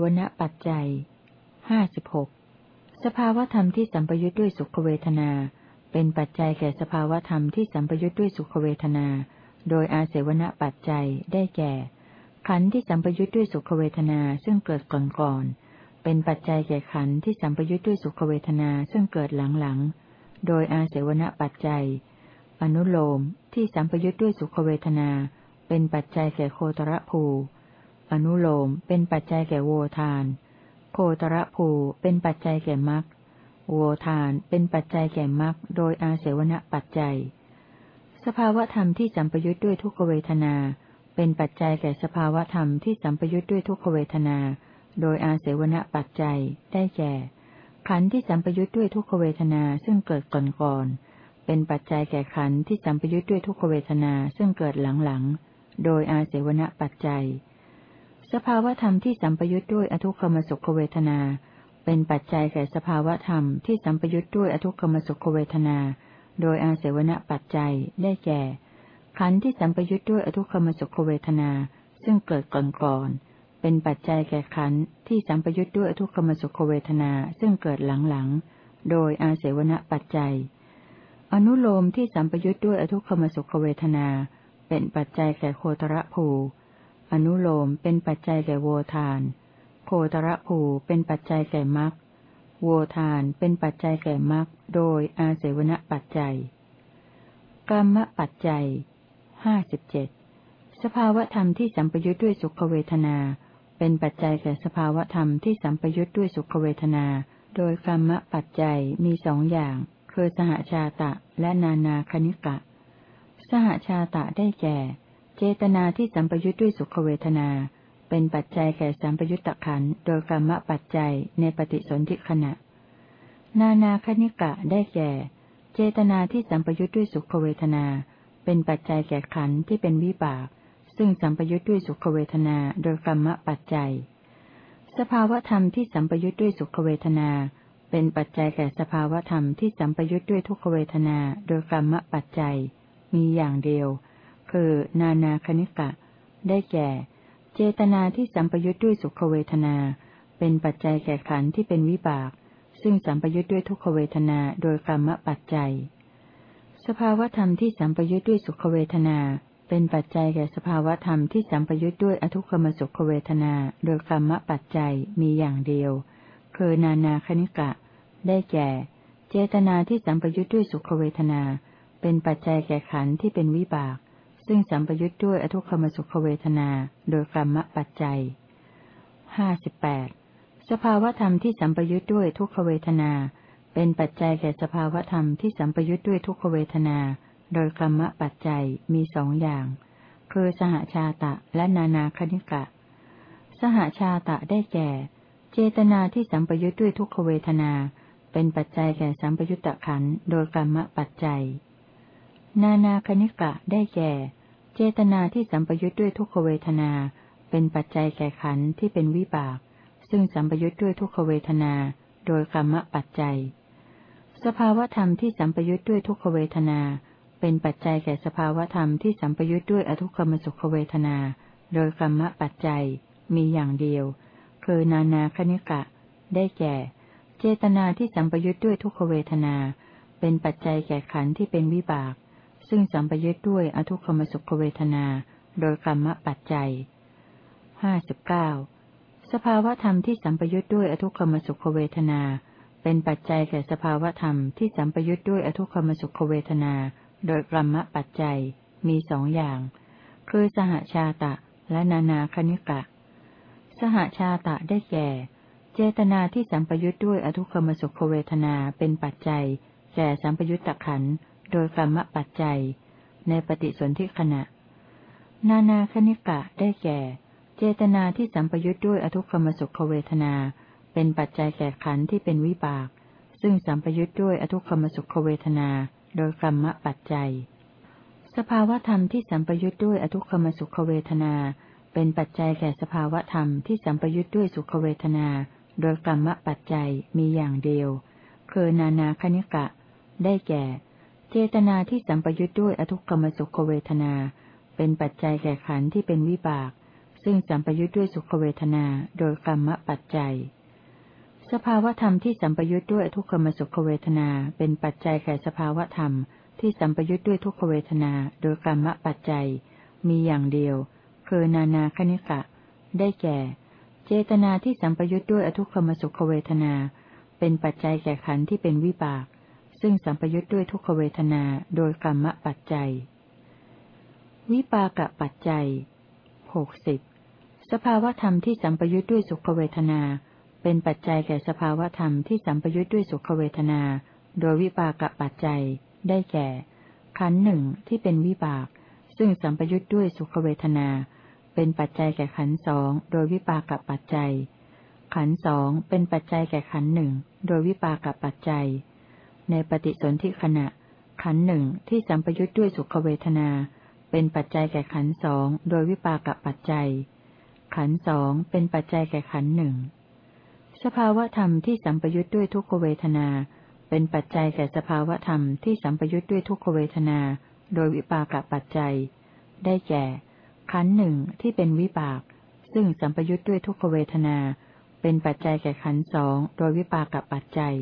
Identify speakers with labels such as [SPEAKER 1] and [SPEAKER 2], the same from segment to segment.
[SPEAKER 1] วณปัจจัยห้าสิบหกสภาวธรรมที่สัมปยุทธ์ด้วยสุขเวทนา เป็นปัจจัยแก่สภาวธรรมที่สัมปยุทธ์ด้วยสุขเวทนา โดยอาเสวณปัจจัยได้แก่ ขันธ์ที่สัมปยุทธ์ด้วยสุขเวทนาซึ่งเกิดก่อนก่อนเป็นปัจจัยแก่ขันธ์ที่สัมปยุทธ์ด้วยสุขเวทนาซึ่งเกิดหลังหลังโดยอาเสวณปัจจัย อนุโลมที่สัมปยุทธ์ด้วยสุขเวทนา เป็นปัจจัยแก่โคตรภู อนุโลมเป็นปัจจัยแก่โวทาน โคตรภูเป็นปัจจัยแก่มรรคโวทานเป็นปัจจัยแก่มรรคโดยอาเสวณปัจจัย สภาวธรรมที่สัมปยุทธ์ด้วยทุกขเวทนา เป็นปัจจัยแก่สภาวธรรมที่สัมปยุทธ์ด้วยทุกขเวทนา โดยอาเสวณปัจจัย ได้แก่ ขันธ์ที่สัมปยุทธ์ด้วยทุกขเวทนาซึ่งเกิดก่อนก่อนเป็นปัจจัยแก่ขันธ์ที่สัมปยุทธ์ด้วยทุกขเวทนาซึ่งเกิดหลังหลังโดยอาเสวณปัจจัย สภาวธรรมที่สัมปยุทธ์ด้วยอทุกขมสุขเวทนา เป็นปัจจัยแก่สภาวธรรมที่สัมปยุทธ์ด้วยอทุกขมสุขเวทนา โดยอาเสวณปัจจัยได้แก่ ขันธ์ที่สัมปยุทธ์ด้วยอทุกขมสุขเวทนา ซึ่งเกิดก่อนก่อนเป็นปัจจัยแก่ขันธ์ที่สัมปยุทธ์ด้วยอทุกขมสุขเวทนาซึ่งเกิดหลังๆ โดยอาเสวณปัจจัย อนุโลมที่สัมปยุทธ์ด้วยอทุกขมสุขเวทนา เป็นปัจจัยแก่โคตรภู อนุโลมเป็นปัจจัยแก่โวทาน โคตรภูเป็นปัจจัยแก่มรรคโวทานเป็นปัจจัยแก่มรรคโดยอาเสวณปัจจัยกรรมปัจจัยห้าสิบเจ็ดสภาวธรรมที่สัมปยุทธ์ด้วยสุขเวทนา เป็นปัจจัยแก่สภาวธรรมที่สัมปยุทธ์ด้วยสุขเวทนา โดยกรรมปัจจัยมีสองอย่าง คือสหชาตะและนานาคณิกะ สหชาตะได้แก่ เจตนาที่สัมปยุทธ์ด้วยสุขเวทนา เป็นปัจจัยแก่สัมปยุตตะขันโดยกรรมปัจจัยในปฏิสนธิขณะ นานาคณิกะได้แก่ เจตนาที่สัมปยุทธ์ด้วยสุขเวทนา เป็นปัจจัยแก่ขันที่เป็นวิบาก ซึ่งสัมปยุทธ์ด้วยสุขเวทนาโดยกรรมปัจจัย สภาวธรรมที่สัมปยุทธ์ด้วยสุขเวทนา เป็นปัจจัยแก่สภาวธรรมที่สัมปยุทธ์ด้วยทุกขเวทนาโดยกรรมปัจจัย มีอย่างเดียว คือ นานาคณิกะ ได้แก่ เจตนาที่สัมปยุทธ์ด้วยสุขเวทนา เป็นปัจจัยแก่ขันธ์ที่เป็นวิบาก ซึ่งสัมปยุทธ์ด้วยทุกขเวทนาโดยกรรมปัจจัย สภาวธรรมที่สัมปยุทธ์ด้วยสุขเวทนา เป็นปัจจัยแก่สภาวธรรมที่สัมปยุทธ์ด้วยอทุกขมสุขเวทนา โดยกรรมปัจจัยมีอย่างเดียว คือนานาคณิกะ ได้แก่ เจตนาที่สัมปยุทธ์ด้วยสุขเวทนา เป็นปัจจัยแก่ขันธ์ที่เป็นวิบาก ซึ่งสัมปยุทธ์ด้วยอทุกขมสุขเวทนา โดยกรรมปัจจัยห้าสิบแปดสภาวธรรมที่สัมปยุทธ์ด้วยทุกขเวทนา เป็นปัจจัยแก่สภาวธรรมที่สัมปยุทธ์ด้วยทุกขเวทนา โดยกรรมปัจจัยมีสองอย่าง คือสหชาตะและนานาคณิกะ สหชาตะได้แก่ เจตนาที่สัมปยุทธ์ด้วยทุกขเวทนา เป็นปัจจัยแก่สัมปยุตตะขันโดยกรรมปัจจัย นานาคณิกะได้แก่ เจตนาที่สัมปยุทธ์ด้วยทุกขเวทนา เป็นปัจจัยแก่ขันที่เป็นวิบาก ซึ่งสัมปยุทธ์ด้วยทุกขเวทนา โดยกรรมปัจจัย สภาวธรรมที่สัมปยุทธ์ด้วยทุกขเวทนา เป็นปัจจัยแก่สภาวธรรมที่สัมปยุทธ์ด้วยอทุกขมสุขเวทนา โดยกรรมปัจจัย มีอย่างเดียว คือนานาคณิกะ ได้แก่ เจตนาที่สัมปยุทธ์ด้วยทุกขเวทนา เป็นปัจจัยแก่ขันธ์ที่เป็นวิบาก ซึ่งสัมปยุทธ์ด้วยอทุกขมสุขเวทนา โดยกรรมปัจจัยห้าสิบเก้าสภาวธรรมที่สัมปยุทธ์ด้วยอทุกขมสุขเวทนา เป็นปัจจัยแก่สภาวธรรมที่สัมปยุทธ์ด้วยอทุกขมสุขเวทนา โดยกรรมปัจจัยมีสองอย่าง คือสหชาตะและนานาคณิกะ สหชาตะได้แก่ เจตนาที่สัมปยุทธ์ด้วยอทุกขมสุขเวทนาเป็นปัจจัยแก่สัมปยุตตะขัน โดยกรรมปัจจัย ในปฏิสนธิขณะ นานาคณิกะได้แก่ เจตนาที่สัมปยุทธ์ด้วยอทุกขมสุขเวทนา เป็นปัจจัยแก่ขันที่เป็นวิบาก ซึ่งสัมปยุทธ์ด้วยอทุกขมสุขเวทนา โดยกรรมปัจจัย สภาวธรรมที่สัมปยุทธ์ด้วยอทุกขมสุขเวทนา เป็นปัจจัยแก่สภาวธรรมที่สัมปยุทธ์ด้วยสุขเวทนา โดยกรรมปัจจัยมีอย่างเดียวคือนานาคณิกะ ได้แก่ เจตนาที่สัมปยุทธ์ด้วยอทุกขมสุขเวทนา เป็นปัจจัยแก่ขันธ์ที่เป็นวิบาก ซึ่งสัมปยุทธ์ด้วยสุขเวทนาโดยกรรมปัจจัย สภาวธรรมที่สัมปยุทธ์ด้วยทุกขมสุขเวทนา เป็นปัจจัยแก่สภาวธรรม ที่สัมปยุทธ์ด้วยทุกขเวทนาโดยกรรมปัจจัย มีอย่างเดียว คือนานาคณิกะ ได้แก่ เจตนาที่สัมปยุทธ์ด้วยอทุกขมสุขเวทนา เป็นปัจจัยแก่ขันธ์ที่เป็นวิบาก ซึ่งสัมปยุทธ์ด้วยทุกขเวทนาโดยกรรมปัจจัย วิปากปัจจัยหกสิบสภาวธรรมที่สัมปยุทธ์ด้วยสุขเวทนา เป็นปัจจัยแก่สภาวธรรมที่สัมปยุทธ์ด้วยสุขเวทนา โดยวิปากปัจจัย ได้แก่ ขันหนึ่งที่เป็นวิบาก ซึ่งสัมปยุทธ์ด้วยสุขเวทนา เป็นปัจจัยแก่ขันสองโดยวิปากปัจจัย ขันสองเป็นปัจจัยแก่ขันหนึ่งโดยวิปากปัจจัย ในปฏิสนธิขณะ ขันหนึ่งที่สัมปยุทธ์ด้วยสุขเวทนา เป็นปัจจัยแก่ขันสองโดยวิปากปัจจัย ขันสองเป็นปัจจัยแก่ขันหนึ่งสภาวธรรมที่สัมปยุทธ์ด้วยทุกขเวทนา เป็นปัจจัยแก่สภาวธรรมที่สัมปยุทธ์ด้วยทุกขเวทนา โดยวิปากปัจจัย ได้แก่ ขันหนึ่งที่เป็นวิปาก ซึ่งสัมปยุทธ์ด้วยทุกขเวทนา เป็นปัจจัยแก่ขันสองโดยวิปากปัจจัย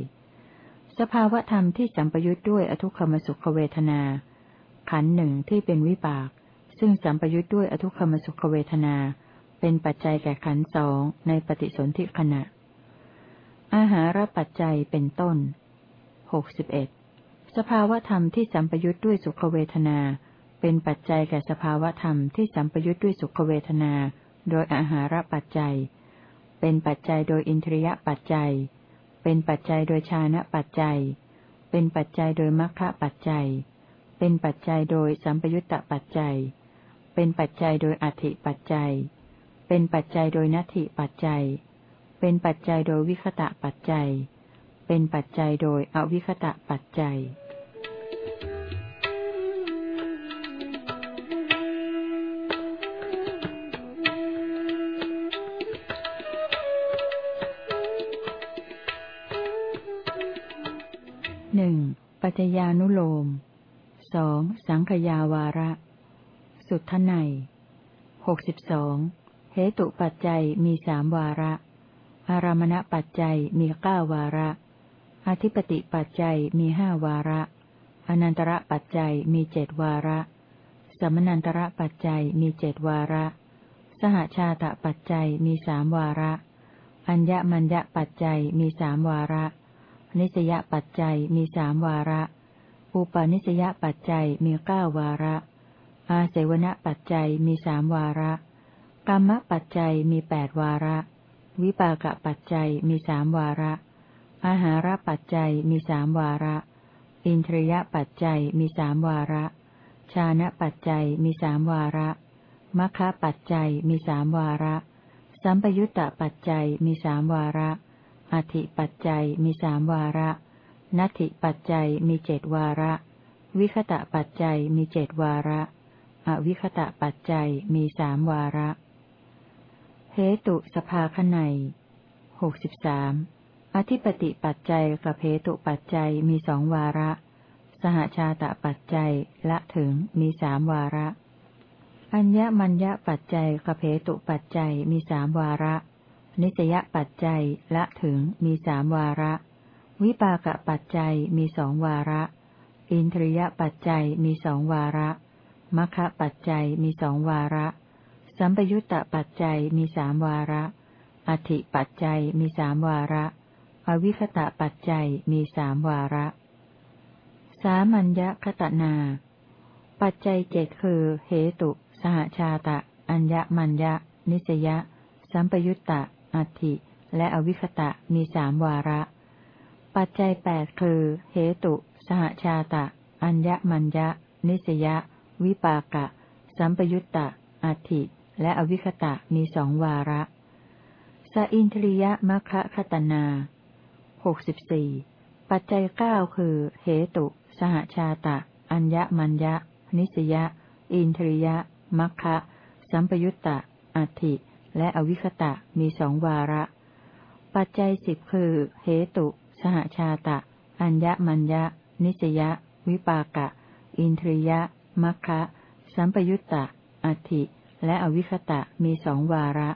[SPEAKER 1] สภาวธรรมที่สัมปยุทธ์ด้วยอทุกขมสุขเวทนา ขันหนึ่งที่เป็นวิปาก ซึ่งสัมปยุทธ์ด้วยอทุกขมสุขเวทนา เป็นปัจจัยแก่ขันสองในปฏิสนธิขณะ อาหารปัจจัยเป็นต้นหกสิบเอ็ดสภาวธรรมที่สัมปยุทธ์ด้วยสุขเวทนา เป็นปัจจัยแก่สภาวธรรมที่สัมปยุทธ์ด้วยสุขเวทนา โดยอาหารปัจจัย เป็นปัจจัยโดยอินทรียปัจจัย เป็นปัจจัยโดยชานะปัจจัย เป็นปัจจัยโดยมรรคปัจจัย เป็นปัจจัยโดยสัมปยุตตปัจจัย เป็นปัจจัยโดยอธิปัจจัย เป็นปัจจัยโดยนัตถิปัจจัย เป็นปัจจัยโดยวิคตะปัจจัย เป็นปัจจัยโดยอวิคตะปัจจัย จจญานุโลมสองสังขยาวาระ สุทไนหกสิบสองเหตุปัจจัยมีสามวาระ อารามณปัจจัยมีเก้าวาระ อธิปติปัจจัยมีห้าวาระ อนันตระปัจจัยมีเจดวาระ สมนันตระปัจจัยมีเจดวาระ สหชาตะปัจจัยมีสามวาระ อัญญมัญญปัจจัยมีสามวาระ นิสยปัจจัยมีสามวาระ อุปนิสยปัจจัยมีเก้าวาระ อาเสวนปัจจัยมีสามวาระ กรรมปัจจัยมีแปดวาระ วิปากปัจจัยมีสามวาระ อาหารปัจจัยมีสามวาระ อินทรียปัจจัยมีสามวาระ ชานะปัจจัยมีสามวาระมัคคะปัจจัยมีสามวาระ สัมปยุตตปัจจัยมีสามวาระ อธิปัจจัยมีสามวาระ นัตถิปัจจัยมีเจดวาระ วิคตะปัจจัยมีเจดวาระ อวิคตะปัจจัยมีสามวาระเหตุสภาขไนหกสิบสามอธิปติปัจจัยกับเหตุปัจจัยมีสองวาระ สหชาตะปัจจัยละถึงมีสามวาระ อัญญมัญญปัจจัยกับเหตุปัจจัยมีสามวาระ นิสยปัจจัยละถึงมีสามวาระ วิปากปัจจัยมีสองวาระ อินทรียปัจจัยมีสองวาระมัคคะปัจจัยมีสองวาระ สัมปยุตตปัจจัยมีสามวาระ อธิปัจจัยมีสามวาระ อวิคตะปัจจัยมีสามวาระ สามัญญคตนา ปัจจัยเจ็ดคือ เหตุ สหชาตะ อัญญมัญญนิสยะ สัมปยุตตะ อธิและอวิคตะมีสามวาระ ปัจจัยแปดคือ เหตุ สหชาตะ อัญญมัญญนิสยะ วิปากะ สัมปยุตตะอธิและอวิคตะมีสองวาระ สอินทริยมะคะคตนาหกสิบสี่ปัจจัยเก้าคือ เหตุ สหชาตะ อัญญมัญญะ นิสยะ อินทริยมัคคะ สัมปยุตตะ อัติ และอวิคตะมีสองวาระ ปัจจัยสิบคือ เหตุ สหชาตะ อัญญมัญญะ นิสยะ วิปากะ อินทริยมัคคะสัมปยุตตะ อัติและอวิคตะมีสองวาระ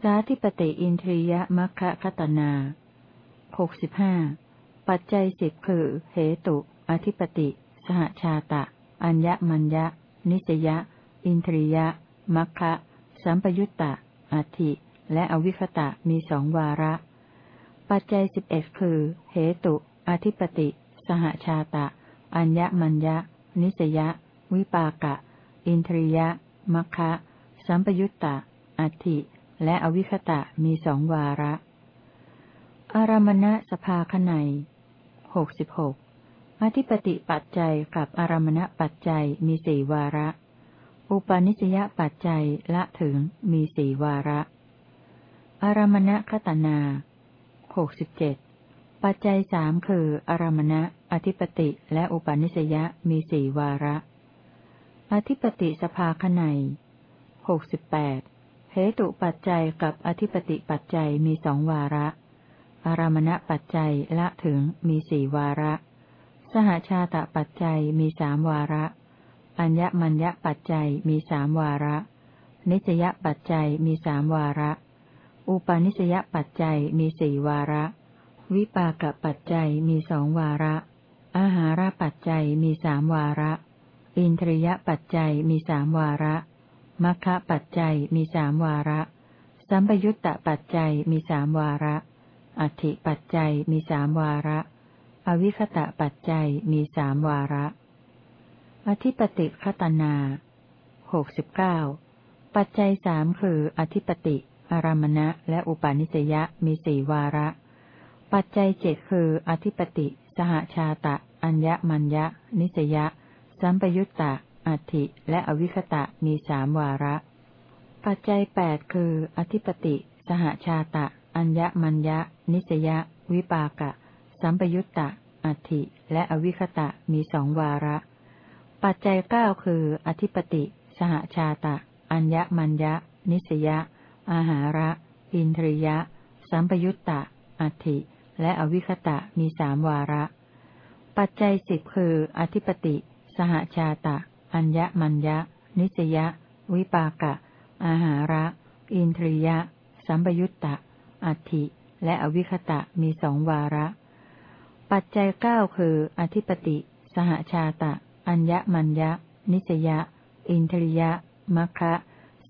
[SPEAKER 1] สาธิปติอินทรียมัคคะคตนาหกสิบห้าปัจจัยสิบคือ เหตุ อธิปติ สหชาตะ อัญญมัญญะ นิสยะ อินทรียะ มัคคะ สัมปยุตตะ อัติและอวิคตะมีสองวาระ ปัจจัยสิบเอ็ดคือ เหตุ อธิปติ สหชาตะ อัญญมัญญะ นิสยะ วิปากะ อินทรียะ มัคคะสัมปยุตตะ อัติและอวิคตะมีสองวาระ อารมณะสภาขไนหกสิบหกอธิปติปัจจัยกับอารมณปัจจัยมีสี่วาระ อุปาณิสยปัจจัยละถึงมีสี่วาระ อารมณคตนาหกสิบเจ็ดปัจจัยสามคืออารมณะ อธิปติและอุปาณิสยมีสี่วาระ อธิปติสภาขไนหกสิบแปดเหตุปัจจัยกับอธิปติปัจจัยมีสองวาระ อารมณปัจจัยละถึงมีสี่วาระ สหชาตปัจจัยมีสามวาระ อัญญมัญญปัจจัยมีสามวาระ นิสยปัจจัยมีสามวาระ อุปาณิสยปัจจัยมีสี่วาระ วิปากปัจจัยมีสองวาระ อาหารปัจจัยมีสามวาระ อินทรียปัจจัยมีสามวาระมัคคะปัจจัยมีสามวาระ สัมปยุตตปัจจัยมีสามวาระอธิปัจจัยมีสามวาระ อวิคตะปัจจัยมีสามวาระ อธิปติคตนาหกสิบเก้าปัจจัยสามคือ อธิปติ อารมณะ และอุปาณิสยะมีสี่วาระ ปัจจัยเจ็ดคือ อธิปติ สหชาตะ อัญญมัญญะ นิสยะ สัมปยุตตะ อัติและอวิคตะมีสามวาระ ปัจจัยแปดคือ อธิปติ สหชาตะ อัญญมัญญะ นิสยะ วิปากะ สัมปยุตตะ อัติและอวิคตะมีสองวาระ ปัจจัยเก้าคือ อธิปติ สหชาตะ อัญญมัญญะ นิสยะ อาหาระ อินทริยะ สัมปยุตตะ อัติ และอวิคตะมีสามวาระ ปัจจัยสิบคือ อธิปติ สหชาตะ อัญญมัญญะ นิสยะ วิปากะ อาหาระ อินทรียะ สัมปยุตตะ อัติและอวิคตะมีสองวาระ ปัจจัยเก้าคือ อธิปติ สหชาตะ อัญญมัญญะ นิสยะ อินทรียะ มัคคะ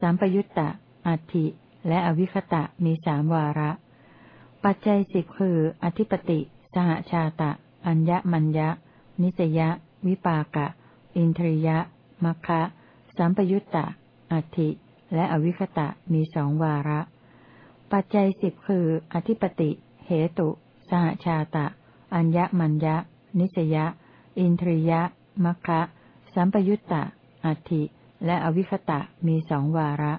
[SPEAKER 1] สัมปยุตตะ อัตถิ และอวิคตะมีสามวาระ ปัจจัยสิบคือ อธิปติ สหชาตะ อัญญมัญญะ นิสยะ วิปากะ อินทรียะ มัคคะสัมปยุตตะ อัติและอวิคตะมีสองวาระ ปัจจัยสิบคือ อธิปติ เหตุ สหชาตะ อัญญมัญญะ นิสยะ อินทรียะ มัคคะสัมปยุตตะ อัติและอวิคตะมีสองวาระ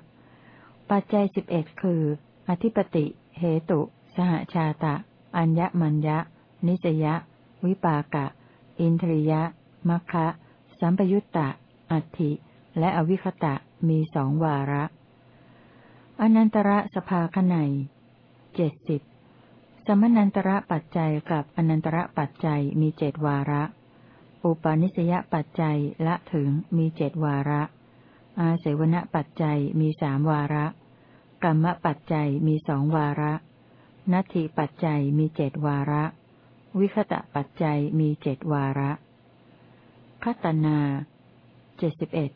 [SPEAKER 1] ปัจจัยสิบเอ็ดคือ อธิปติ เหตุ สหชาตะ อัญญมัญญะ นิสยะ วิปากะ อินทรียะ มัคคะสัมปยุตตะ อัติและอวิคตะมีสองวาระ อนันตระสภาคไนเจ็ดสิบสมนันตระปัจจัยกับอนันตระปัจจัยมีเจ็ดวาระ อุปาณิสยปัจจัยละถึงมีเจดวาระ อาเสวนปัจจัยมีสามวาระ กรรมปัจจัยมีสองวาระ นัตถิปัจจัยมีเจดวาระ วิคตะปัจจัยมีเจดวาระคตนาเจ็ดสิบเอ็ด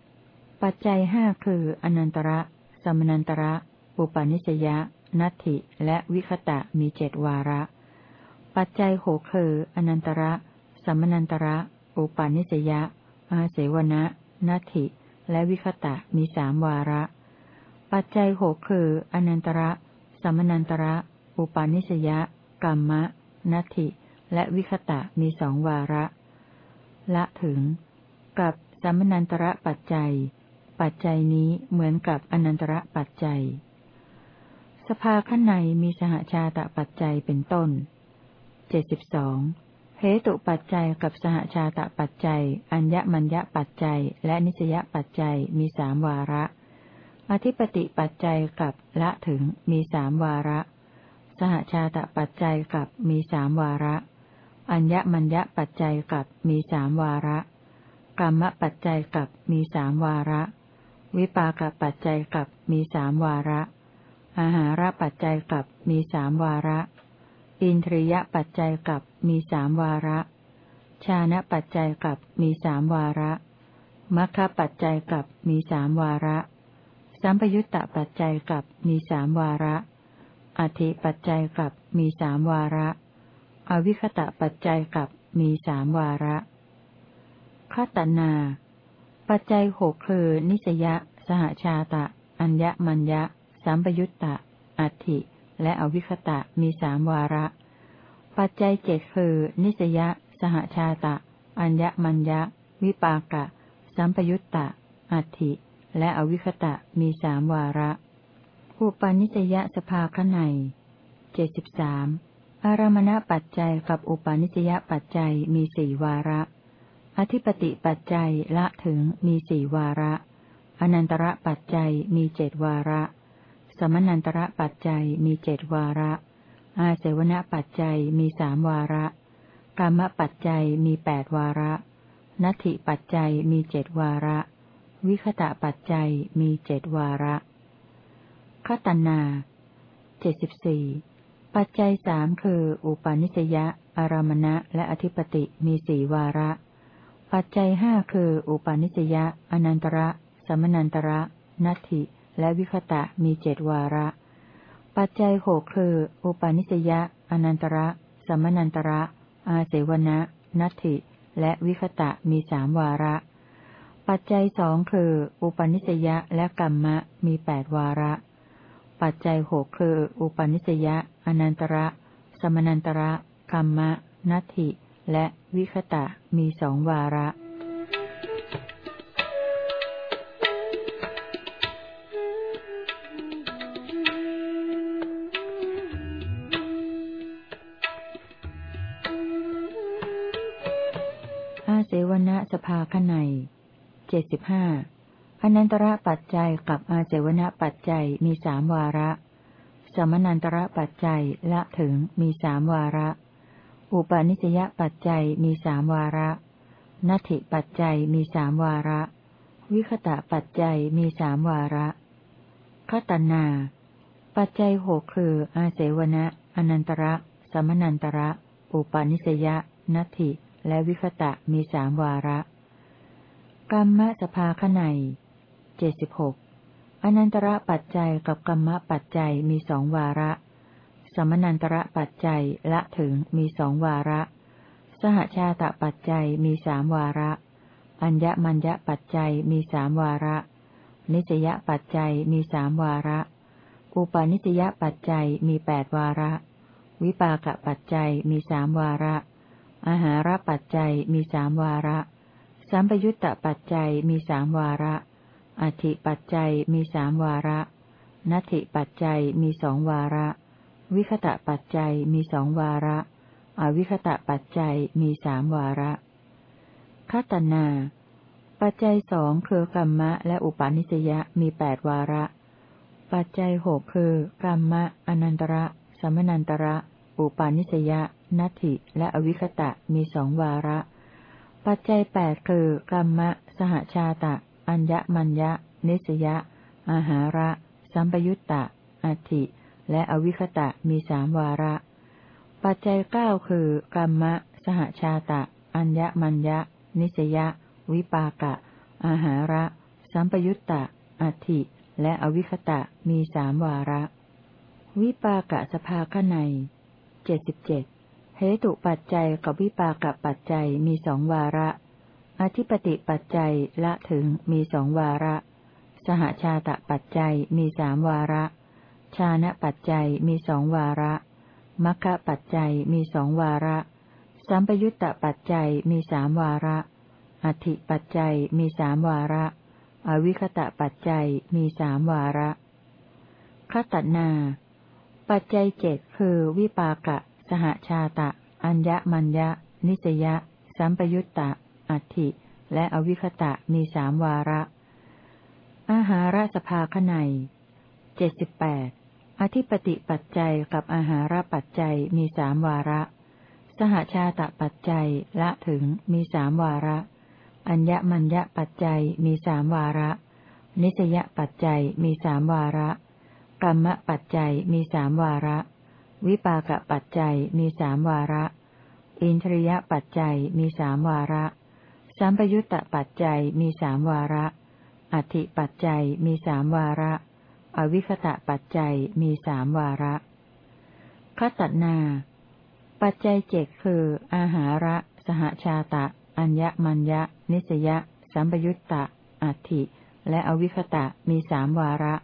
[SPEAKER 1] ปัจจัยห้าคืออนันตระ สมนันตระ อุปาณิสยานัตถิ และวิคตะมีเจดวาระ ปัจจัยหกคืออนันตระ สมนันตระ อุปาณิสยาอาเสวนะนัตถิ และวิคตะมีสามวาระ ปัจจัยหกคือ อนันตระ สมนันตระ อุปาณิสยากรรมะนัตถิ และวิคตะมีสองวาระ ละถึง กับสมนันตระปัจจัย ปัจจัยนี้เหมือนกับอนันตระปัจจัย สภาข้างในมีสหชาตปัจจัยเป็นต้นเจ็ดสิบสอง เหตุปัจจัยกับสหชาตปัจจัย อัญญมัญญปัจจัย และนิสยปัจจัยมีสามวาระ อธิปติปัจจัยกับละถึงมีสามวาระ สหชาตปัจจัยกับมีสามวาระ อัญญมัญญปัจจัยกับมีสามวาระกรรมปัจจัยกับมีสามวาระ วิปากปัจจัยกับมีสามวาระ อาหารปัจจัยกับมีสามวาระ อินทรียปัจจัยกับมีสามวาระ ชานะปัจจัยกับมีสามวาระมัคคปัจจัยกับมีสามวาระ สัมปยุตตปัจจัยกับมีสามวาระ อธิปัจจัยกับมีสามวาระ อวิคตะปัจจัยกับมีสามวาระคตนา ปัจจัยหกคือ นิสยะ สหชาตะ อัญญมัญญะ สัมปยุตตะ อัติ และอวิคตะมีสามวาระ ปัจจัยเจ็ดคือ นิสยะ สหชาตะ อัญญมัญญะ วิปากะ สัมปยุตตะ อัติและอวิคตะมีสามวาระอุปาณิสยสภาขไนเจ็ดสิบสามอารมณปัจจัยกับอุปาณิสยปัจจัยมีสี่วาระ อธิปติปัจจัยละถึงมีสี่วาระ อนันตระปัจจัยมีเจดวาระ สมนันตระปัจจัยมีเจดวาระ อาเสวณปัจจัยมีสามวาระกรรมปัจจัยมีแปดวาระ นัตถิปัจจัยมีเจดวาระ วิคตะปัจจัยมีเจดวาระคตนาเจ็ดสิบสี่ปัจจัยสามคือ อุปาณิสยะ อารมณะ และอธิปติมีสี่วาระ ปัจจัยห้าคือ อุปาณิสยะ อนันตระ สมนันตระ นัตถิ และวิคตะมีเจดวาระ ปัจจัยหกคืออุปาณิสยะอนันตระสมนันตระ อาเสวนะ นัตถิ และวิคตะมีสามวาระ ปัจจัยสองคือ อุปาณิสยะและกรรมะมีแปดวาระ ปัจจัยหกคือ อุปนิสยะ อนันตระ สมนันตระกรรมะ นัตถิ และวิคตะมีสองวาระาขไนเจ็ดสิบห้าอนันตระปัจจัยกับอาเจวณปัจจัยมีสามวาระ สมนันตระปัจจัยละถึงมีสามวาระ อุปาณิสยปัจจัยมีสามวาระ นัตถิปัจจัยมีสามวาระ วิคตะปัจจัยมีสามวาระคตนา ปัจจัยหกคืออาเสวณะอนันตระ สมนันตระ อุปาณิสยนัตถิ และวิคตะมีสามวาระ กรรมสภาขไนเจ็ดสิบหกอนันตระปัจจัยกับกรรมปัจจัยมีสองวาระ สมนันตระปัจจัยละถึงมีสองวาระ สหชาตปัจจัยมีสามวาระ อัญญมัญญปัจจัยมีสามวาระ นิสยปัจจัยมีสามวาระ อุปาณิสยปัจจัยมีแปดวาระ วิปากปัจจัยมีสามวาระ อาหารปัจจัยมีสามวาระ สัมปยุตตปัจจัยมีสามวาระ อธิปัจจัยมีสามวาระ นัตถิปัจจัยมีสองวาระ วิคตะปัจจัยมีสองวาระ อวิคตะปัจจัยมีสามวาระคตนา ปัจจัยสองคือกรรมะและอุปาณิสยะมีแปดวาระ ปัจจัยหกคือกรรมะ อนันตระ สมนันตระ อุปาณิสยะ นัตถิ และอวิคตะมีสองวาระ ปัจจัยแปดคือกรรมะ สหชาตะ อัญญมัญญะ นิสยะ อาหาระ สัมปยุตตะ อัติและอวิคตะมีสามวาระ ปัจจัยเก้าคือกรรมะ สหชาตะ อัญญมัญญะ นิสยะ วิปากะ อาหาระ สัมปยุตตะ อัติและอวิคตะมีสามวาระ วิปากะสภาขในเจ็ดสิบเจ็ด เหตุปัจจัยกับวิปากะปัจจัยมีสองวาระ อธิปติปัจจัยละถึงมีสองวาระ สหชาตะปัจจัยมีสามวาระ ชานะปัจจัยมีสองวาระมัคคะปัจจัยมีสองวาระ สัมปยุตตปัจจัยมีสามวาระ อธิปัจจัยมีสามวาระ อวิคตะปัจจัยมีสามวาระคตนา ปัจจัยเจ็ดคือวิปากะ สหชาตะ อัญญมัญญะ นิสยะ สัมปยุตตะ อัติและอวิคตะมีสามวาระ อาหารสภาขไนเจ็ดสิบแปดอธิปติปัจจัยกับอาหารปัจจัยมีสามวาระ สหชาตปัจจัยละถึงมีสามวาระ อัญญมัญญปัจจัยมีสามวาระ นิสยปัจจัยมีสามวาระกรรมปัจจัยมีสามวาระ วิปากปัจจัยมีสามวาระ อินทรียปัจจัยมีสามวาระ สัมปยุตตปัจจัยมีสามวาระ อธิปัจจัยมีสามวาระ อวิคตะปัจจัยมีสามวาระคตนา ปัจจัยเจกคือ อาหาระ สหชาตะ อัญญมัญญะ นิสยะ สัมปยุตตะ อัติและอวิคตะมีสามวาระ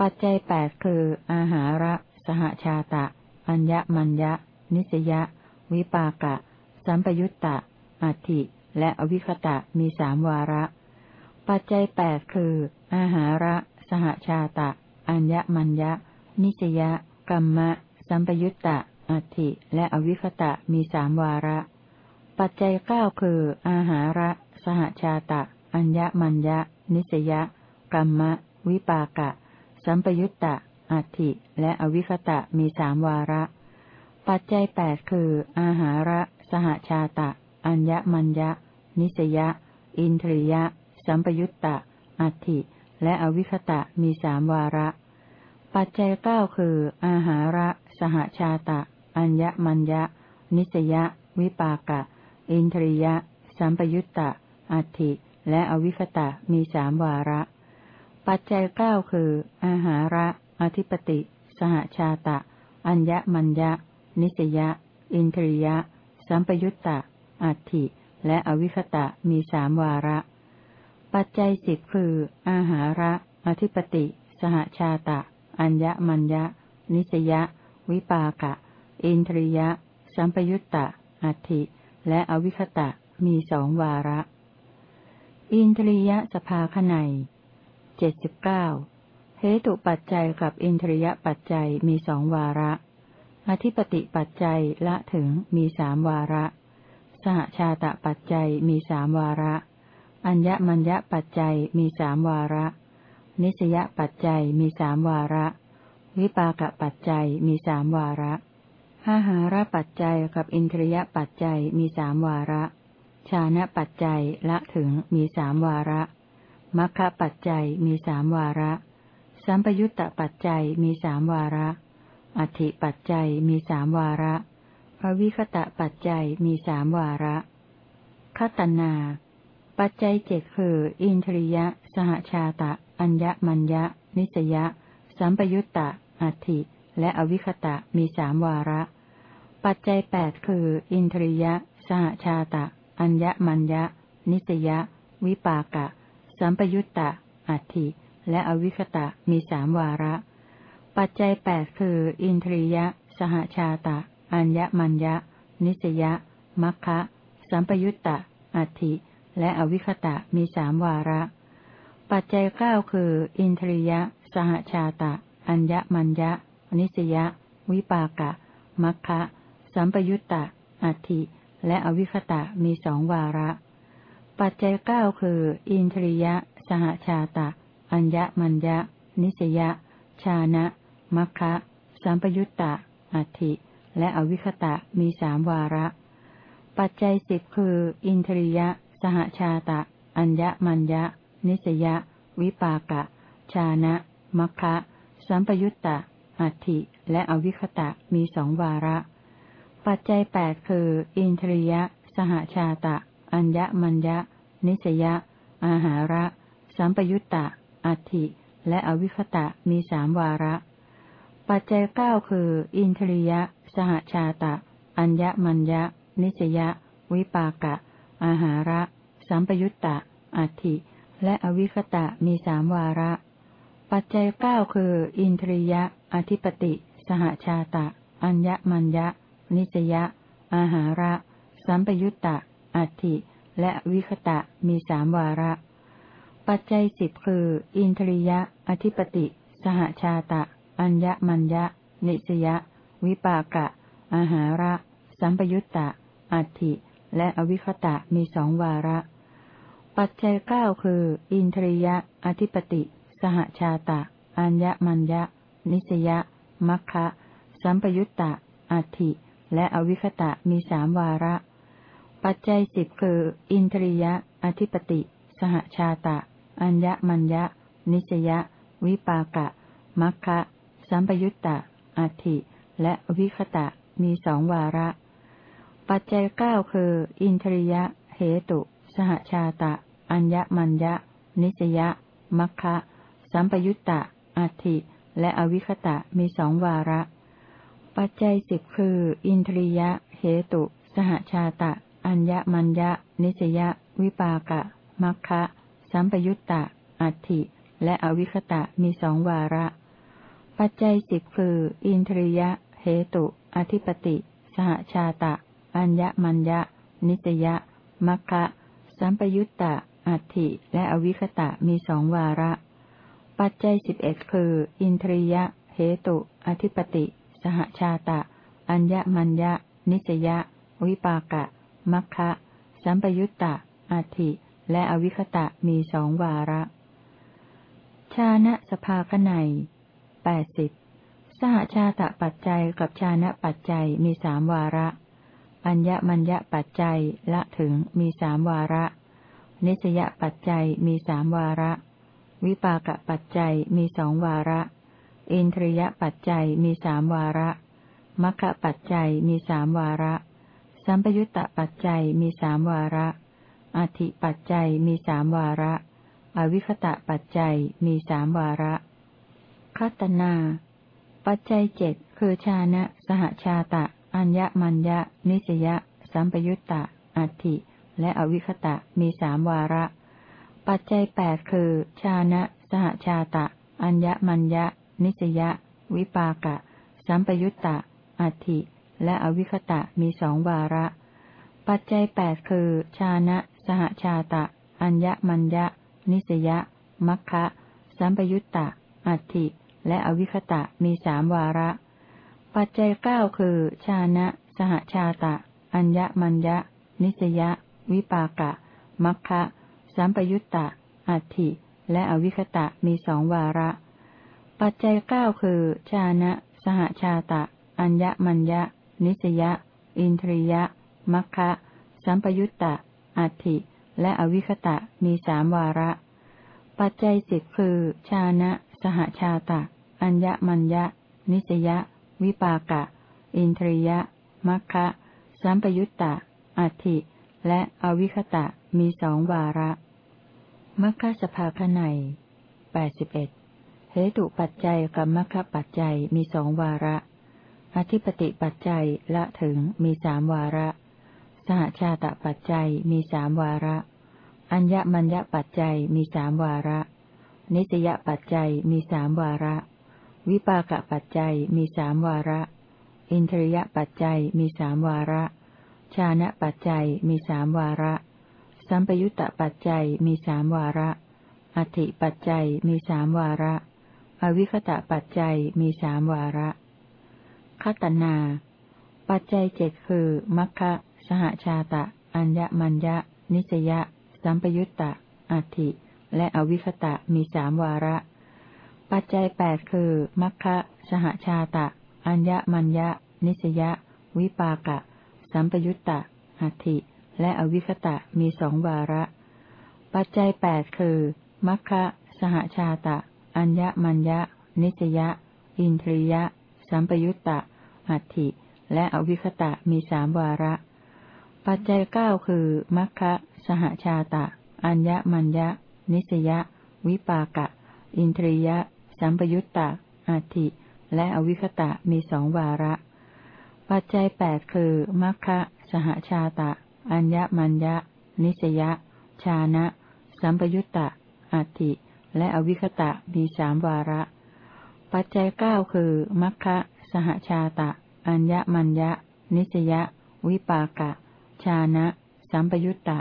[SPEAKER 1] ปัจจัยแปดคือ อาหาระ สหชาตะ อัญญมัญญะ นิสยะ วิปากะ สัมปยุตตะ อัติ และอวิคตะมีสามวาระ ปัจจัยแปดคือ อาหาระ สหชาตะ อัญญมัญญะ นิสยะกัมมะ สัมปยุตตะ อัติและอวิคตะมีสามวาระ ปัจจัยเก้าคือ อาหาระ สหชาตะ อัญญมัญญะ นิสยะกัมมะ วิปากะ สัมปยุตตะ อัติและอวิคตะมีสามวาระ ปัจจัยแปดคือ อาหาระ สหชาตะ อัญญมัญญะ นิสยะ อินทรียะ สัมปยุตตะ อัติและอวิคตะมีสามวาระ ปัจจัยเก้าคือ อาหาระ สหชาตะ อัญญมัญญะ นิสยะ วิปากะ อินทรียะ สัมปยุตตะ อัติและอวิคตะมีสามวาระ ปัจจัยเก้าคือ อาหาระ อธิปติ สหชาตะ อัญญมัญญะ นิสยะ อินทรียะ สัมปยุตตะ อัตถิ และอวิคตะมีสามวาระ ปัจจัยสิบคือ อาหาระ อธิปติ สหชาตะ อัญญมัญญะ นิสยะ วิปากะ อินทรียะ สัมปยุตตะ อัตถิ และอวิคตะมีสองวาระ อินทรียะสภาขไนเจ็ดสิบเก้า เหตุปัจจัยกับอินทรียปัจจัยมีสองวาระ อธิปติปัจจัยละถึงมีสามวาระ สหชาตะปัจจัยมีสามวาระ อัญญมัญญปัจจัยมีสามวาระ นิสยปัจจัยมีสามวาระ วิปากปัจจัยมีสามวาระห้าหาระปัจจัยกับอินทรียปัจจัยมีสามวาระ ชานะปัจจัยละถึงมีสามวาระมัคคะปัจจัยมีสามวาระ สัมปยุตตปัจจัยมีสามวาระ อธิปัจจัยมีสามวาระภวิคตะปัจจัยมีสามวาระคตนา ปัจจัยเจ็ดคือ อินทริยะ สหชาตะ อัญญมัญญะ นิสยะ สัมปยุตตะอัติและอวิคตะมีสามวาระ ปัจจัยแปดคือ อินทริยะ สหชาตะ อัญญมัญญะ นิสยะ วิปากะ สัมปยุตตะอัตถิ และอวิคตะมีสามวาระ ปัจจัยแปดคือ อินทรียะ สหชาตะ อัญญมัญญะ นิสยะ มัคคะสัมปยุตตะ อัตถิ และอวิคตะมีสามวาระ ปัจจัยเก้าคือ อินทรียะ สหชาตะ อัญญมัญญะ นิสยะ วิปากะ มัคคะสัมปยุตตะ อัตถิ และอวิคตะมีสองวาระ ปัจจัยเก้าคือ อินทริยะ สหชาตะ อัญญมัญญะ นิสยะ ชานะมัคคะสัมปยุตตะ อัติ และอวิคตะมีสามวาระ ปัจจัยสิบคือ อินทริยะ สหชาตะ อัญญมัญญะ นิสยะ วิปากะ ชานะมัคคะสัมปยุตตะ อัติและอวิคตะมีสองวาระ ปัจจัยแปดคือ อินทรียะ สหชาตะ อัญญมัญญะ นิสยะ อาหาระ สัมปยุตตะ อัติและอวิคตะมีสามวาระ ปัจจัยเก้าคือ อินทรียะ สหชาตะ อัญญมัญญะ นิสยะ วิปากะ อาหาระ สัมปยุตตะ อัติและอวิคตะมีสามวาระ ปัจจัยเก้าคือ อินทรียะ อธิปติ สหชาตะ อัญญมัญญะ นิสยะ อาหาระ สัมปยุตตะ อัตถิและวิคตะมีสามวาระ ปัจจัยสิบคือ อินทริยะ อธิปติ สหชาตะ อัญญมัญญะ นิสยะ วิปากะ อาหาระ สัมปยุตตะ อัตถิ และอวิคตะมีสองวาระ ปัจจัยเก้าคือ อินทริยะ อธิปติ สหชาตะ อัญญมัญญะ นิสยะ มัคคะสัมปยุตตะ อัตถิ และอวิคตะมีสามวาระ ปัจจัยสิบคือ อินทริยะ อธิปติ สหชาตะ อัญญมัญญะ นิสยะ วิปากะ มัคคะสัมปยุตตะ อัติและวิคตะ มีสองวาระ ปัจจัยเก้าคือ อินทริยะ เหตุ สหชาตะ อัญญมัญญะ นิสยะ มัคคะสัมปยุตตะ อัติและอวิคตะ มีสองวาระ ปัจจัยสิบคือ อินทริยะ เหตุ สหชาตะ อัญญมัญญะ นิสยะ วิปากะ มัคคะ สัมปยุตตะ อัติและอวิคตะมีสองวาระ ปัจจัยสิบคือ อินทริยะ เหตุ อธิปติ สหชาตะ อัญญมัญญะ นิสยะ มัคคะ สัมปยุตตะ อัติและอวิคตะมีสองวาระ ปัจจัยสิบเอ็ดคือ อินทริยะ เหตุ อธิปติ สหชาตะ อัญญมัญญะ นิสยะ วิปากะ มัคคะ สัมปยุตตะ อัติ และอวิคตะมีสองวาระ ชานะสภาคไนแปดสิบสหชาตะปัจจัยกับชานะปัจจัยมีสามวาระ อัญญมัญญปัจจัยละถึงมีสามวาระ นิสยปัจจัยมีสามวาระ วิปากปัจจัยมีสองวาระ อินทรียปัจจัยมีสามวาระมัคคปัจจัยมีสามวาระ สัมปยุตตปัจจัยมีสามวาระ อธิปัจจัยมีสามวาระ อวิคตะปัจจัยมีสามวาระ คัตนา ปัจจัยเจ็ดคือชานะ สหชาตะ อัญญมัญญะ นิสยะ สัมปยุตตะ อัติและอวิคตะมีสามวาระ ปัจจัยแปดคือ ชานะ สหชาตะ อัญญมัญญะ นิสยะ วิปากะ สัมปยุตตะ อัติและอวิคตะมีสองวาระ ปัจจัยแปดคือ ชานะ สหชาตะ อัญญมัญญะ นิสยะ มัคคะ สัมปยุตตะ อัตถิ และอวิคตะมีสามวาระ ปัจจัยเก้าคือ ชานะ สหชาตะ อัญญมัญญะ นิสยะ วิปากะ มัคคะ สัมปยุตตะ อัตถิ และอวิคตะมีสองวาระ ปัจจัยเก้าคือ ชานะ สหชาตะ อัญญมัญญะ นิสยะ อินทรียะ มัคคะ สัมปยุตตะ อัติและอวิคตะมีสามวาระ ปัจจัยสิบคือ ชานะ สหชาตะ อัญญมัญญะ นิสยะ วิปากะ อินทรียะ มัคคะสัมปยุตตะ อัติและอวิคตะมีสองวาระ มัคคะสภาคไนแปดสิบเอ็ดเหตุปัจจัยกับมัคคะปัจจัยมีสองวาระ อธิปติปัจจัยละถึงมีสามวาระ สหชาตปัจจัยมีสามวาระ อัญญมัญญปัจจัยมีสามวาระ นิสยปัจจัยมีสามวาระ วิปากปัจจัยมีสามวาระ อินทรียปัจจัยมีสามวาระ ชานะปัจจัยมีสามวาระ สัมปยุตตปัจจัยมีสามวาระ อธิปัจจัยมีสามวาระ อวิคตะปัจจัยมีสามวาระคตนา ปัจจัยเจ็ดคือมัคคะ สหชาตะ อัญญมัญญะ นิสยะ สัมปยุตตะ อัติ และอวิคตะมีสามวาระ ปัจจัยแปดคือมัคคะสหชาตะ อัญญมัญญะ นิสยะ วิปากะ สัมปยุตตะ อัติและอวิคตะมีสองวาระ ปัจจัยแปดคือมัคคะสหชาตะ อัญญมัญญะ นิสยะ อินทรียะ สัมปยุตตะ อัติและอวิคตะมีสามวาระ ปัจจัยเก้าคือมัคคะสหชาตะ อัญญมัญญะ นิสยะ วิปากะ อินทรียะ สัมปยุตตะอาทิและอวิคตะมีสองวาระ ปัจจัยแปดคือมัคคะสหชาตะ อัญญมัญญะ นิสยะ ชานะ สัมปยุตตะอาทิและอวิคตะมีสามวาระ ปัจจัยเก้าคือมัคคะสหชาตะ อัญญมัญญะ นิสยะ วิปากะ ชานะ สัมปยุตตะ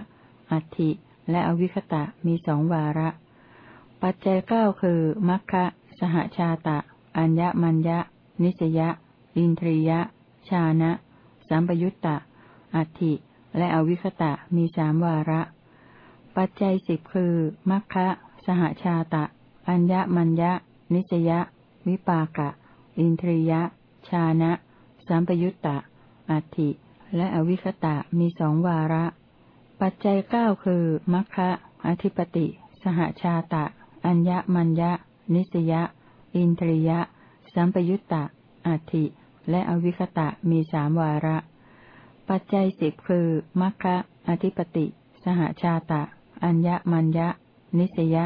[SPEAKER 1] อัตถิ และอวิคตะมีสองวาระ ปัจจัยเก้าคือมัคคะสหชาตะ อัญญมัญญะ นิสยะ อินทรียะ ชานะ สัมปยุตตะ อัตถิ และอวิคตะมีสามวาระ ปัจจัยสิบคือมัคคะสหชาตะ อัญญมัญญะ นิสยะ วิปากะ อินทรียะ ชานะ สัมปยุตตะ อัตถิ และอวิคตะมีสองวาระ ปัจจัยเก้าคือมัคคะอธิปติ สหชาตะ อัญญมัญญะ นิสยะ อินทริยะ สัมปยุตตะอัติและอวิคตะมีสามวาระ ปัจจัยสิบคือมัคคะอธิปติ สหชาตะ อัญญมัญญะ นิสยะ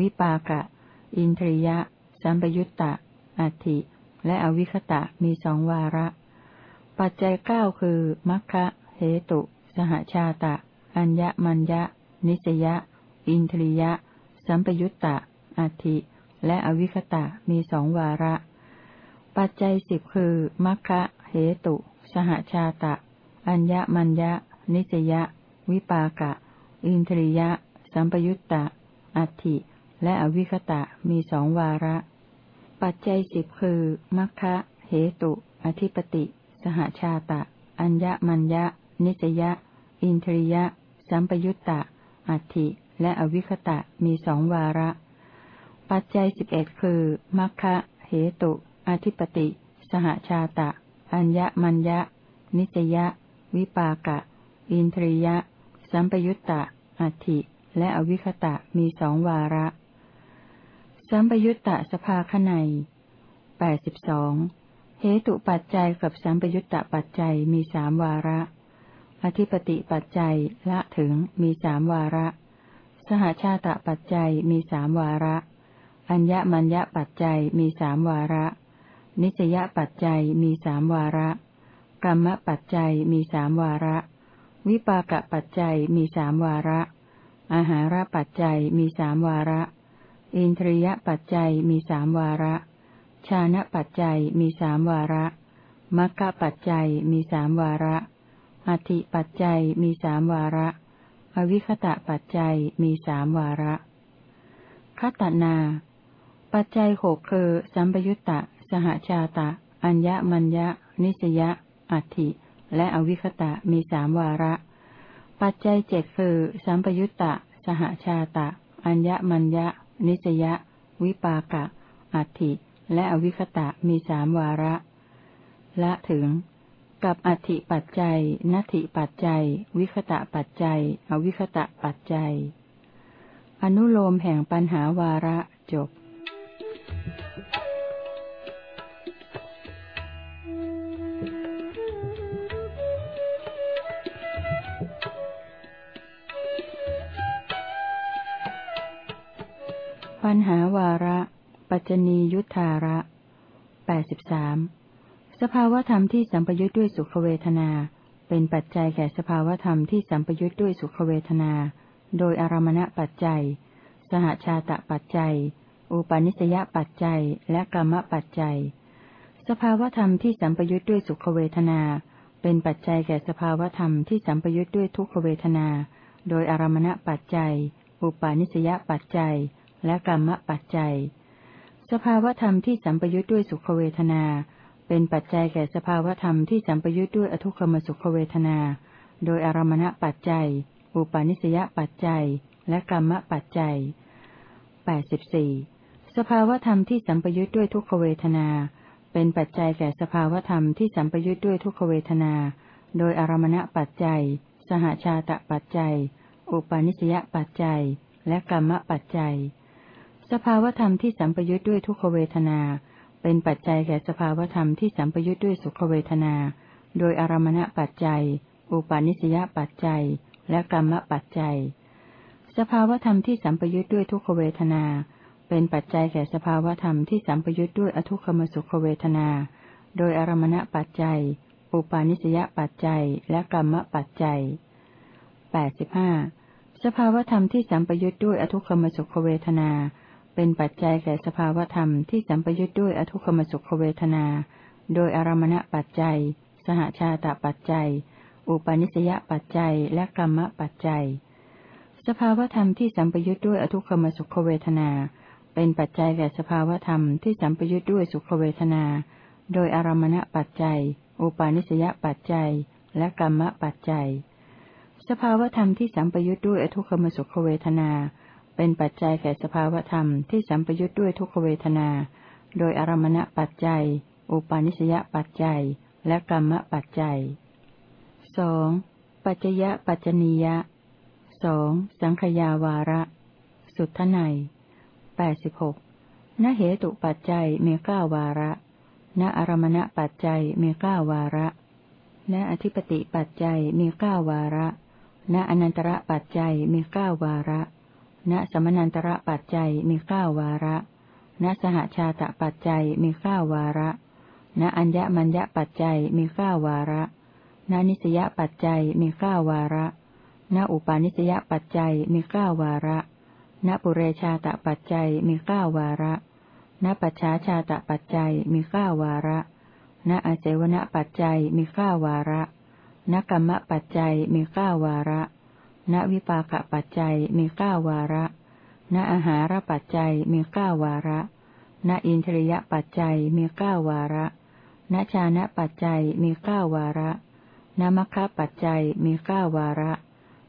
[SPEAKER 1] วิปากะ อินทริยะ สัมปยุตตะอัติและอวิคตะมีสองวาระ ปัจจัยเก้าคือมัคคะเหตุ สหชาตะ อัญญมัญญะ นิสยะ อินทริยะ สัมปยุตตะ อัติและอวิคตะมีสองวาระ ปัจจัยสิบคือมัคคะเหตุ สหชาตะ อัญญมัญญะ นิสยะ วิปากะ อินทริยะ สัมปยุตตะ อัติและอวิคตะมีสองวาระ ปัจจัยสิบคือมัคคะเหตุ อธิปติ สหชาตะ อัญญมัญญะ นิสยะ อินทริยะ สัมปยุตตะ อัติและอวิคตะ มีสองวาระ ปัจจัยสิบเอ็ดคือมัคคะเหตุ อธิปติ สหชาตะ อัญญมัญญะ นิสยะ วิปากะ อินทริยะ สัมปยุตตะ อัติและอวิคตะ มีสองวาระ สัมปยุตตะสภาขไนแปดสิบสอง เหตุปัจจัยกับสัมปยุตตะปัจจัยมีสามวาระ อธิปติปัจจัยละถึงมีสามวาระ สหชาตะปัจจัยมีสามวาระ อัญญมัญญปัจจัยมีสามวาระ นิสยปัจจัยมีสามวาระ กรรมปัจจัยมีสามวาระ วิปากปัจจัยมีสามวาระ อาหารปัจจัยมีสามวาระ อินทรียปัจจัยมีสามวาระ ชานะปัจจัยมีสามวาระมัคคะปัจจัยมีสามวาระอธิปัจจัยมีสามวาระ อวิคตะปัจจัยมีสามวาระคตนา ปัจจัยหกคือสัมปยุตตะ สหชาตะ อัญญมัญญะ นิสยะ อัติและอวิคตะมีสามวาระ ปัจจัยเจ็ดคือ สัมปยุตตะ สหชาตะ อัญญมัญญะ นิสยะ วิปากะ อัติ และอวิคตะมีสามวาระ ละถึง กับอธิปัจจัยนัตถิปัจจัย วิคตะปัจจัย อวิคตะปัจจัย อนุโลมแห่งปัญหาวาระจบ ปัจจนียุทธาระแปดสิบสามสภาวธรรมที่สัมปยุทธ์ด้วยสุขเวทนา เป็นปัจจัยแก่สภาวธรรมที่สัมปยุทธ์ด้วยสุขเวทนา โดยอารมณปัจจัย สหชาตะปัจจัย อุปาณิสยปัจจัย และกรรมปัจจัย สภาวธรรมที่สัมปยุทธ์ด้วยสุขเวทนา เป็นปัจจัยแก่สภาวธรรมที่สัมปยุทธ์ด้วยทุกขเวทนา โดยอารมณปัจจัย อุปาณิสยปัจจัย และกรรมปัจจัย สภาวธรรมที่สัมปยุทธ์ด้วยสุขเวทนา เป็นปัจจัยแก่สภาวธรรมที่สัมปยุทธ์ด้วยอทุกขมสุขเวทนา โดยอารมณปัจจัย อุปาณิสยปัจจัย และกรรมปัจจัยแปดสิบสี่สภาวธรรมที่สัมปยุทธ์ด้วยทุกขเวทนา เป็นปัจจัยแก่สภาวธรรมที่สัมปยุทธ์ด้วยทุกขเวทนา โดยอารมณปัจจัย สหชาตะปัจจัย อุปาณิสยปัจจัย และกรรมปัจจัย สภาวธรรมที่สัมปยุทธ์ด้วยทุกขเวทนา เป็นปัจจัยแก่สภาวธรรมที่สัมปยุทธ์ด้วยสุขเวทนา โดยอารมณปัจจัย อุปาณิสยปัจจัย และกรรมปัจจัย สภาวธรรมที่สัมปยุทธ์ด้วยทุกขเวทนา เป็นปัจจัยแก่สภาวธรรมที่สัมปยุทธ์ด้วยอทุกขมสุขเวทนา โดยอารมณปัจจัย อุปาณิสยปัจจัย และกรรมปัจจัยแปดสิบห้าสภาวธรรมที่สัมปยุทธ์ด้วยอทุกขมสุขเวทนา เป็นปัจจัยแก่สภาวธรรมที่สัมปยุทธ์ด้วยอทุกขมสุขเวทนา โดยอารมณปัจจัย สหชาตปัจจัย อุปาณิสยปัจจัย และกรรมปัจจัย สภาวธรรมที่สัมปยุทธ์ด้วยอทุกขมสุขเวทนา เป็นปัจจัยแก่สภาวธรรมที่สัมปยุทธ์ด้วยสุขเวทนา โดยอารมณปัจจัย อุปาณิสยปัจจัย และกรรมปัจจัย สภาวธรรมที่สัมปยุทธ์ด้วยอทุกขมสุขเวทนา เป็นปัจจัยแก่สภาวธรรมที่สัมปยุทธ์ด้วยทุกขเวทนา โดยอารมณปัจจัย อุปาณิสยปัจจัย และกรรมปัจจัยสองปัจจยปัจจนียะสองสังขยาวาระ สุทไนแปดสิบหกณเหตุปัจจัยมีเก้าวาระ ณอารมณปัจจัยมีเก้าวาระ ณอธิปติปัจจัยมีเก้าวาระ ณอนันตระปัจจัยมีเก้าวาระ ณสมนันตระปัจจัยมีเก้าวาระณสหชาตปัจจัยมีเก้าวาระ ณอัญญมัญญปัจจัยมีเก้าวาระ ณนิสยปัจจัยมีเก้าวาระ ณอุปาณิสยปัจจัยมีเก้าวาระ ณปุเรชาตปัจจัยมีเก้าวาระ ณปัจฉาชาตปัจจัยมีเก้าวาระ ณอาเจวณปัจจัยมีเก้าวาระ ณกรรมปัจจัยมีเก้าวาระ ณวิปากปัจจัยมีเก้าวาระ ณอาหารปัจจัยมีเก้าวาระ ณอินทริยปัจจัยมีเก้าวาระ ณชานะปัจจัยมีเก้าวาระ ณมัคคะปัจจัยมีเก้าวาระ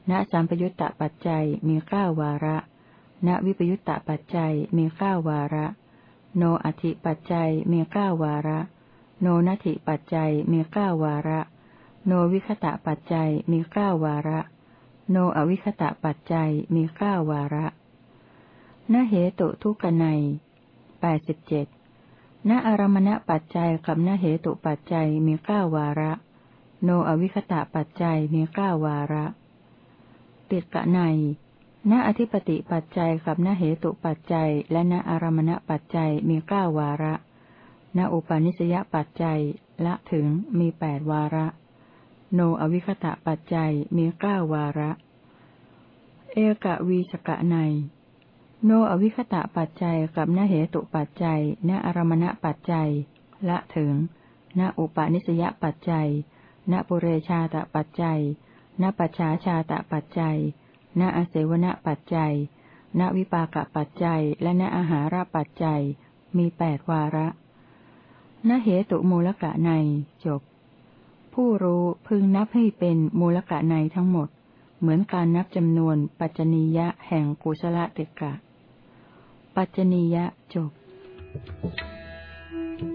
[SPEAKER 1] ณสัมปยุตตปัจจัยมีเก้าวาระ ณวิปยุตตปัจจัยมีเก้าวาระ โนอธิปัจจัยมีเก้าวาระ โนนัติปัจจัยมีเก้าวาระ โนวิคตะปัจจัยมีเก้าวาระ โนอวิคตะปัจจัยมีเก้าวาระนเหตุทุกนัยแปดสิบเจ็ดณอารมณปัจจัยกับนเหตุปัจจัยมีเก้าวาระ โนอวิคตะปัจจัยมีเก้าวาระ ติกะในณอธิปติปัจจัยกับณเหตุปัจจัย และณอารมณปัจจัยมีเก้าวาระ ณอุปาณิสยปัจจัยละถึงมีแปดวาระ โนอวิคตะปัจจัยมีเก้าวาระ เอกวีสกะใน โนอวิคตะปัจจัยกับณเหตุปัจจัยณอารมณปัจจัย ละถึง ณอุปาณิสยปัจจัย ณปุเรชาตปัจจัย ณปัจฉาชาตปัจจัย ณอาเสวณปัจจัย ณวิปากปัจจัย และณอาหารปัจจัย มีแปดวาระ ณเหตุมูลกะในจบ ผู้รู้พึงนับให้เป็นมูลกะในทั้งหมด เหมือนการนับจำนวนปัจจนียะแห่งกุชละติกะ ปัจจนียะจบ Thank you.